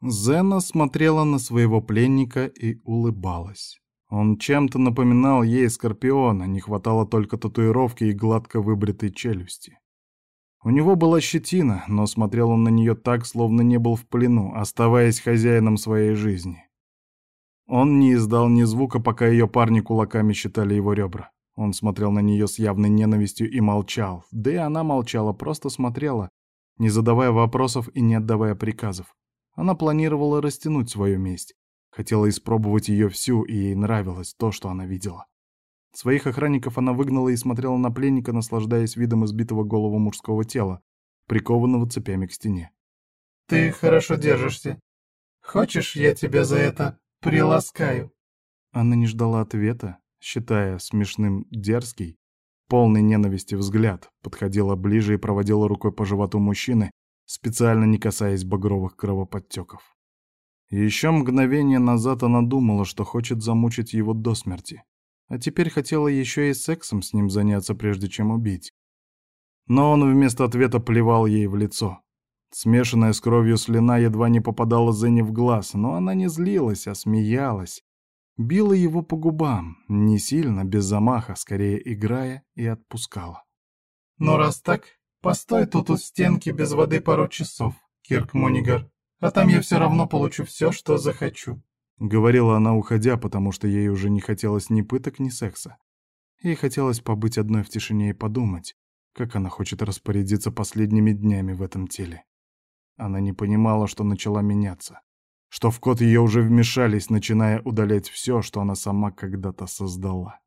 Зена смотрела на своего пленника и улыбалась. Он чем-то напоминал ей Скорпиона, не хватало только татуировки и гладко выбритой челюсти. У него была щетина, но смотрел он на нее так, словно не был в плену, оставаясь хозяином своей жизни. Он не издал ни звука, пока ее парни кулаками считали его ребра. Он смотрел на нее с явной ненавистью и молчал. Да и она молчала, просто смотрела, не задавая вопросов и не отдавая приказов. Она планировала растянуть свою месть. Хотела испробовать ее всю, и ей нравилось то, что она видела. Своих охранников она выгнала и смотрела на пленника, наслаждаясь видом избитого голову мужского тела, прикованного цепями к стене. «Ты хорошо держишься. Хочешь, я тебя за это приласкаю?» Она не ждала ответа, считая смешным дерзкий, полный ненависти взгляд, подходила ближе и проводила рукой по животу мужчины, специально не касаясь багровых кровоподтеков. Еще мгновение назад она думала, что хочет замучить его до смерти, а теперь хотела еще и сексом с ним заняться, прежде чем убить. Но он вместо ответа плевал ей в лицо. Смешанная с кровью слюна едва не попадала Зене в глаз, но она не злилась, а смеялась. Била его по губам, не сильно, без замаха, скорее играя, и отпускала. «Ну раз так, постой тут у стенки без воды пару часов, Кирк Монигар, а там я все равно получу все, что захочу». — говорила она, уходя, потому что ей уже не хотелось ни пыток, ни секса. Ей хотелось побыть одной в тишине и подумать, как она хочет распорядиться последними днями в этом теле. Она не понимала, что начала меняться, что в код ее уже вмешались, начиная удалять все, что она сама когда-то создала.